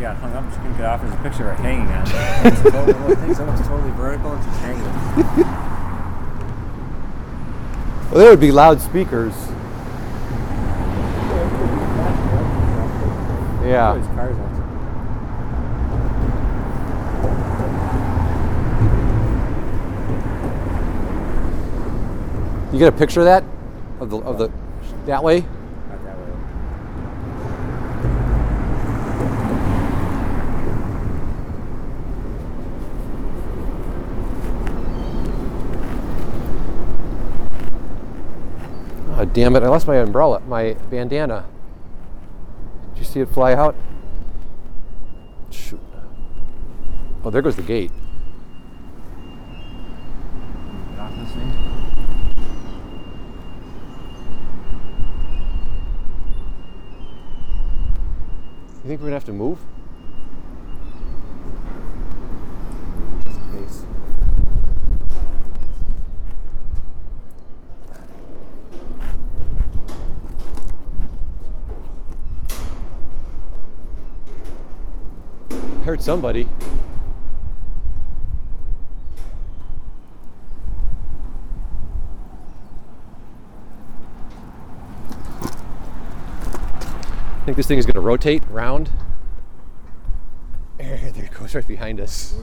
she got hung up. She couldn't get off. There's a picture of her hanging on it. It's totally, the thing's almost totally vertical, and she's hanging. Well, there would be loudspeakers. Yeah. Outside. You get a picture of that? Of the of the that way? Damn it! I lost my umbrella, my bandana. Did you see it fly out? Shoot. Oh, there goes the gate. Get off this thing. You think we're gonna have to move? Heard somebody. I think this thing is gonna rotate round? There it goes right behind us.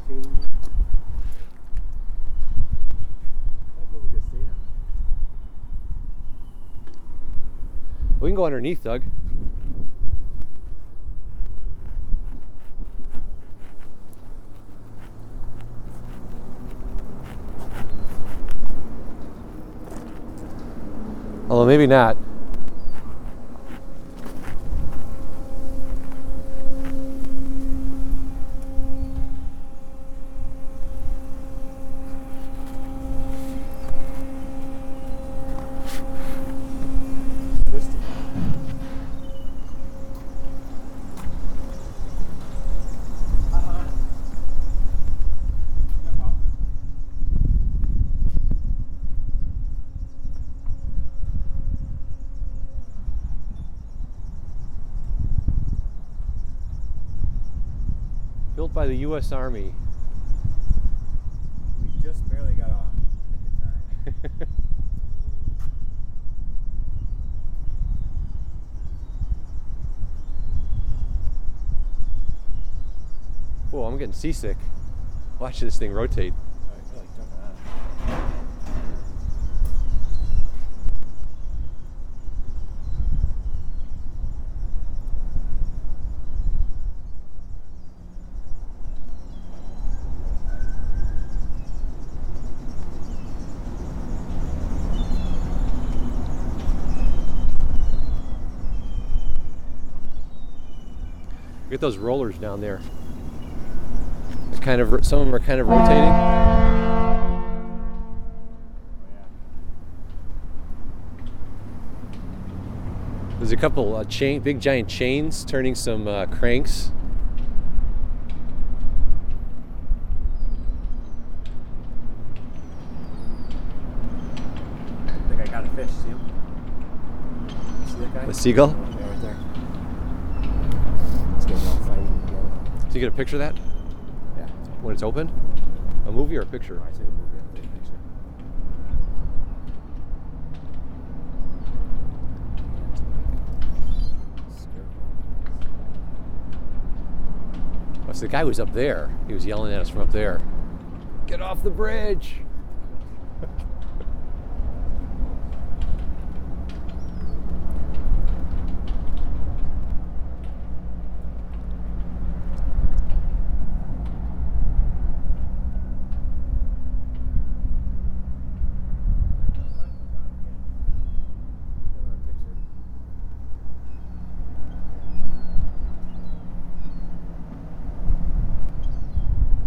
We can go underneath, Doug. Maybe not. By the U.S. Army. We just barely got off. Nick of time. Whoa, I'm getting seasick. Watch this thing rotate. Oh, I feel like jumping on. it. Get those rollers down there. They're kind of some of them are kind of rotating. There's a couple uh, chain, big giant chains turning some uh, cranks. I think I got a fish. See him? See that guy? The seagull? Yeah, right there. It's getting all fighting together. So you get a picture of that Yeah. when it's open? A movie or a picture? I see the movie. I'll take a picture. Oh, so the guy was up there. He was yelling at us from up there. Get off the bridge!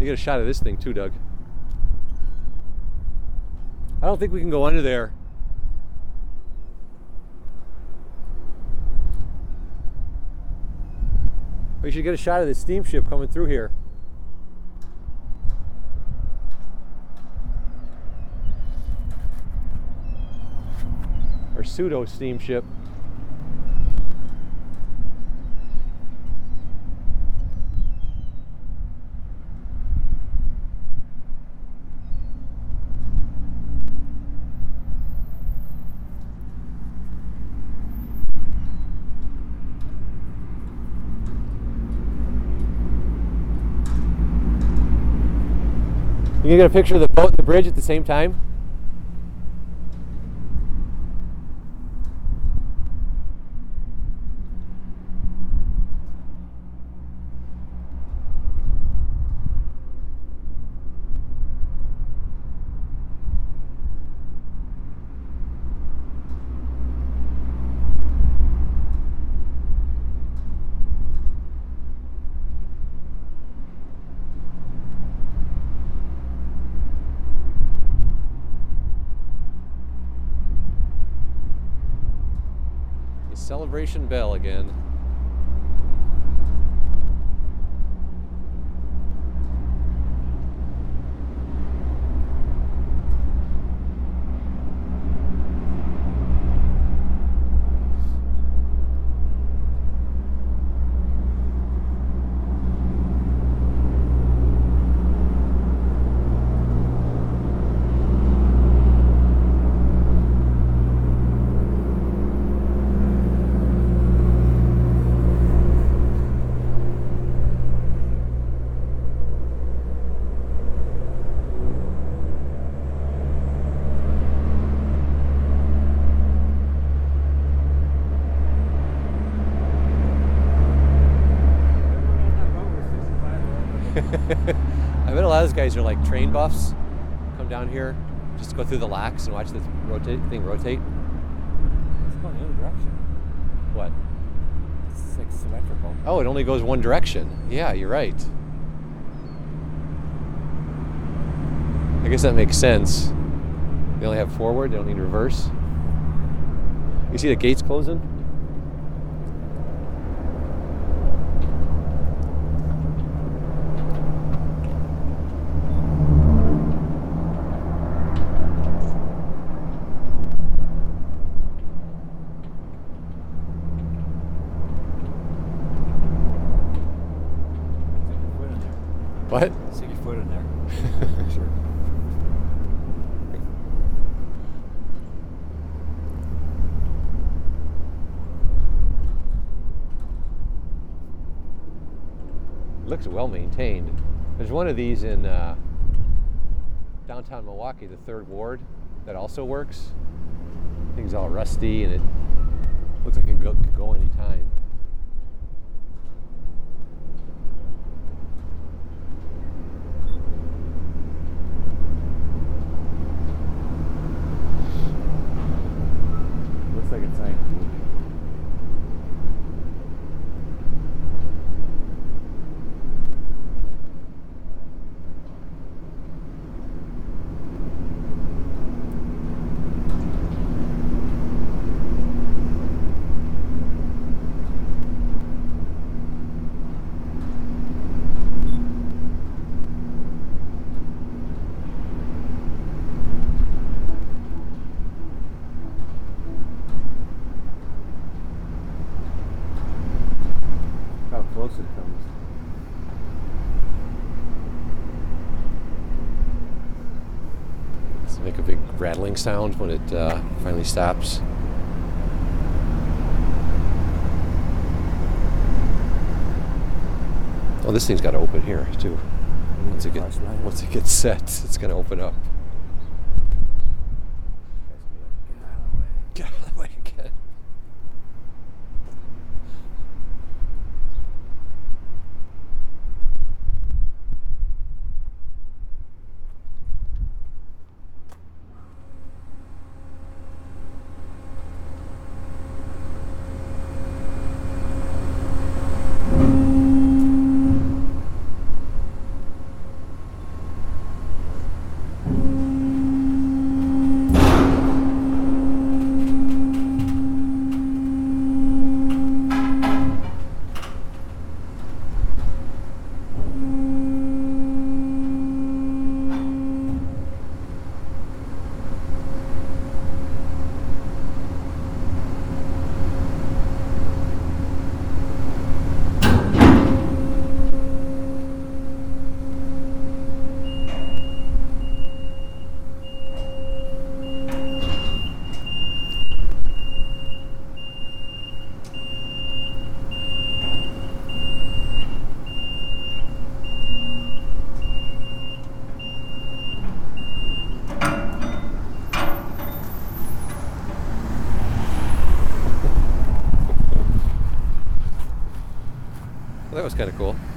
You get a shot of this thing too, Doug. I don't think we can go under there. We should get a shot of the steamship coming through here. Or pseudo steamship. You can get a picture of the boat and the bridge at the same time? The celebration bell again. I bet a lot of those guys are like train buffs. Come down here just go through the locks and watch the rotate thing rotate. It's going the other direction. What? It's like symmetrical. Oh, it only goes one direction. Yeah, you're right. I guess that makes sense. They only have forward, they don't need reverse. You see the gates closing? Stick your foot in there. What? Stick your foot in there. sure. Looks well maintained. There's one of these in uh, downtown Milwaukee, the third ward, that also works. Thing's all rusty and it looks like it could go, could go anytime. Looks like it's like how close it comes. Does it make a big sound when it uh, finally stops? Oh, this thing's got to open here too. Once it, get, once it gets set, it's going to open up. Kind of cool.